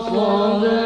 Osmanlı